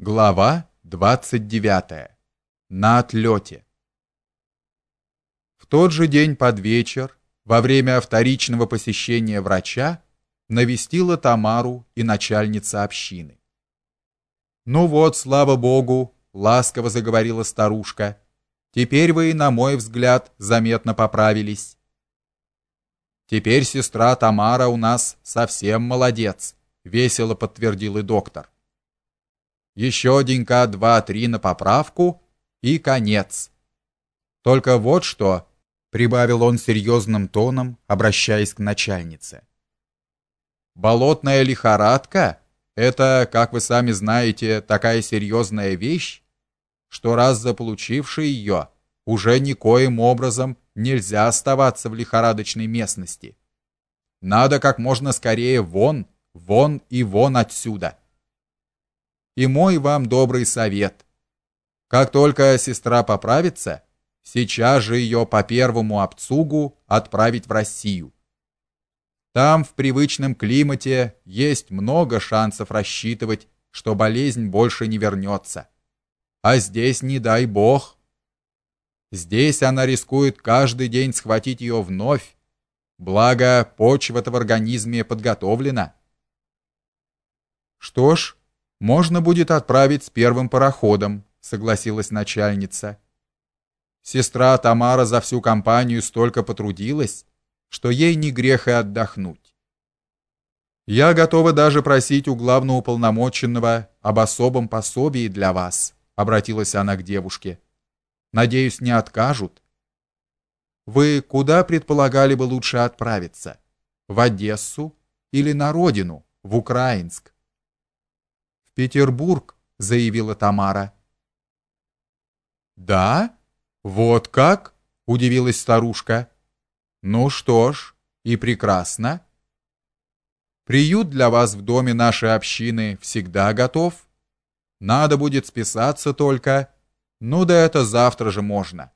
Глава 29. На отлете. В тот же день под вечер, во время вторичного посещения врача, навестила Тамару и начальница общины. Ну вот, слава богу, ласково заговорила старушка. Теперь вы, на мой взгляд, заметно поправились. Теперь сестра Тамара у нас совсем молодец, весело подтвердил и доктор. Еще денька два-три на поправку и конец. Только вот что, прибавил он серьезным тоном, обращаясь к начальнице. Болотная лихорадка это, как вы сами знаете, такая серьезная вещь, что раз заполучивший ее, уже никоим образом нельзя оставаться в лихорадочной местности. Надо как можно скорее вон, вон и вон отсюда и мой вам добрый совет. Как только сестра поправится, сейчас же ее по первому обцугу отправить в Россию. Там в привычном климате есть много шансов рассчитывать, что болезнь больше не вернется. А здесь не дай бог. Здесь она рискует каждый день схватить ее вновь. Благо, почва-то в организме подготовлена. Что ж, можно будет отправить с первым пароходом, согласилась начальница. Сестра Тамара за всю компанию столько потрудилась, что ей не грех и отдохнуть. Я готова даже просить у главного уполномоченного об особом пособии для вас, обратилась она к девушке. Надеюсь, не откажут. Вы куда предполагали бы лучше отправиться? В Одессу или на родину, в Украинск? Петербург, заявила Тамара. Да? Вот как? удивилась старушка. Ну что ж, и прекрасно. Приют для вас в доме нашей общины всегда готов. Надо будет списаться только. Ну да это завтра же можно.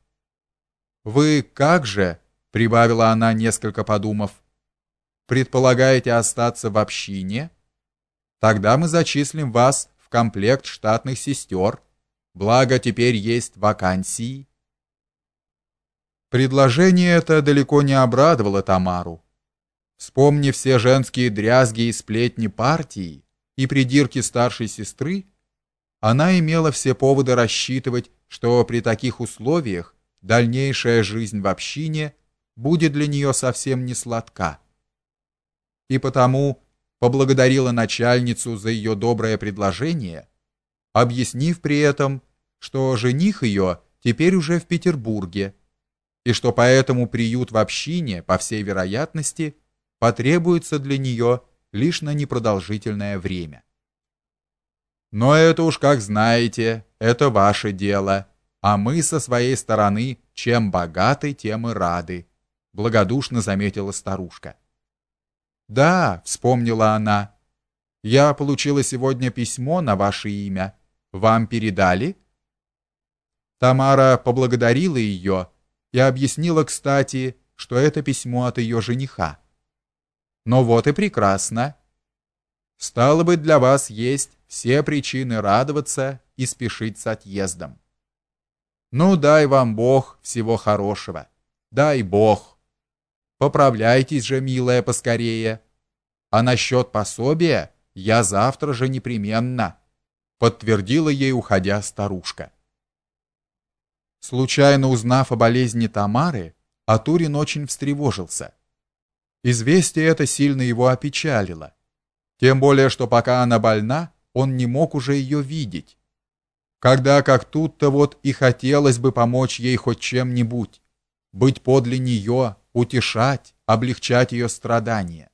Вы как же, прибавила она, несколько подумав, предполагаете остаться в общине? Тогда мы зачислим вас в комплект штатных сестер. Благо теперь есть вакансии. Предложение это далеко не обрадовало Тамару. Вспомни все женские дрязги и сплетни партии и придирки старшей сестры, она имела все поводы рассчитывать, что при таких условиях дальнейшая жизнь в общине будет для нее совсем не сладка. И потому поблагодарила начальницу за ее доброе предложение, объяснив при этом, что жених ее теперь уже в Петербурге, и что поэтому приют в общине, по всей вероятности, потребуется для нее лишь на непродолжительное время. Но это уж как знаете, это ваше дело, а мы со своей стороны чем богаты, тем и рады, благодушно заметила старушка. Да, вспомнила она. Я получила сегодня письмо на ваше имя. Вам передали? Тамара поблагодарила ее и объяснила, кстати, что это письмо от ее жениха. Но вот и прекрасно. Стало быть, для вас есть все причины радоваться и спешить с отъездом. Ну, дай вам Бог всего хорошего. Дай Бог. Поправляйтесь же, милая, поскорее. А насчет пособия я завтра же непременно, подтвердила ей, уходя старушка. Случайно узнав о болезни Тамары, Атурин очень встревожился. Известие это сильно его опечалило. Тем более, что пока она больна, он не мог уже ее видеть. Когда как тут-то вот и хотелось бы помочь ей хоть чем-нибудь, быть подле нее, утешать, облегчать ее страдания.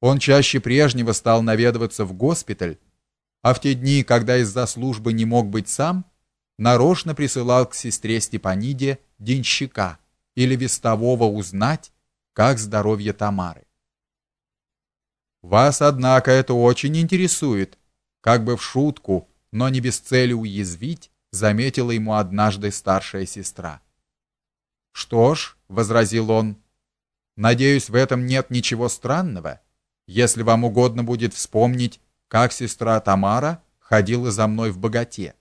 Он чаще прежнего стал наведываться в госпиталь, а в те дни, когда из-за службы не мог быть сам, нарочно присылал к сестре Степаниде денщика или вестового узнать, как здоровье Тамары. Вас, однако, это очень интересует, как бы в шутку, но не без цели уязвить, заметила ему однажды старшая сестра. Что ж, возразил он. Надеюсь, в этом нет ничего странного, если вам угодно будет вспомнить, как сестра Тамара ходила за мной в богате.